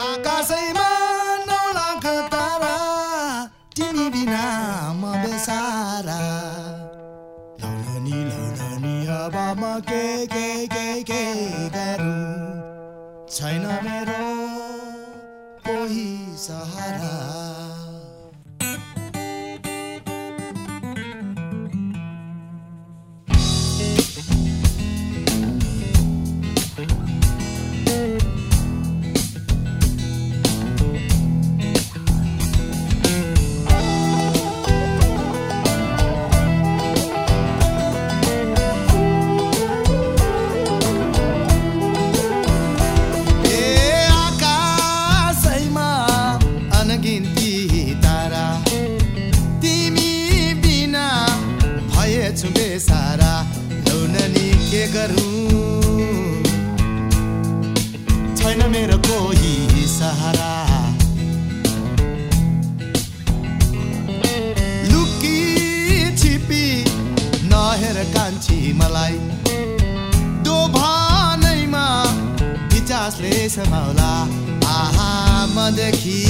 आकाशैमा नौ लाख तारा तिमी बिना म बेसारा लौलनी लौलनी अब म के के के के गरौँ छैन मेरो कोही सहारा के गरौँ। छैन मेरो कोही सहारा। लुकी छिपी नहेर कान्छी मलाई। दोभानैमा विचासले समाउला। आहा मदेखि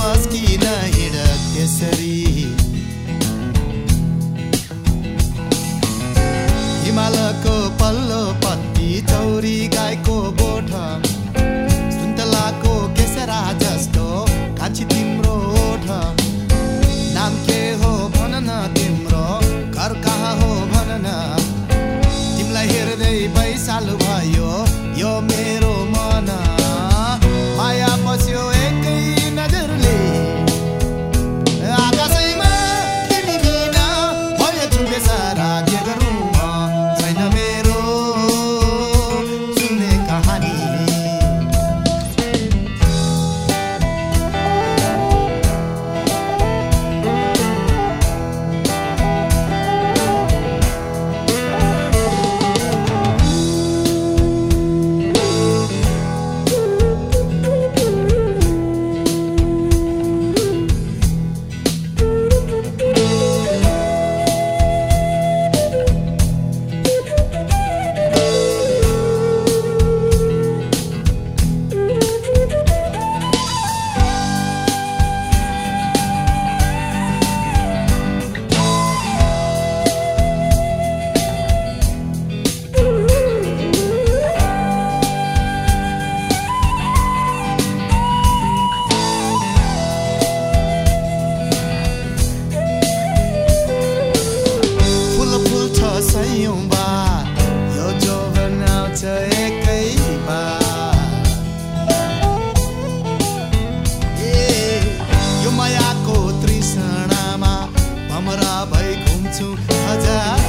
मस्किन हिँड त्यसरी। सुन्तलाको पल्लो पत्ती चौरी गाईको गोठ सुन्तलाको केसरा जस्तो तिम्रो ओठ। नाम के हो भन न तिम्रो घर कहाँ हो भन न। तिमीलाई हेर्दै पैसालु भयो यो मेरो भई घुम्छु हजार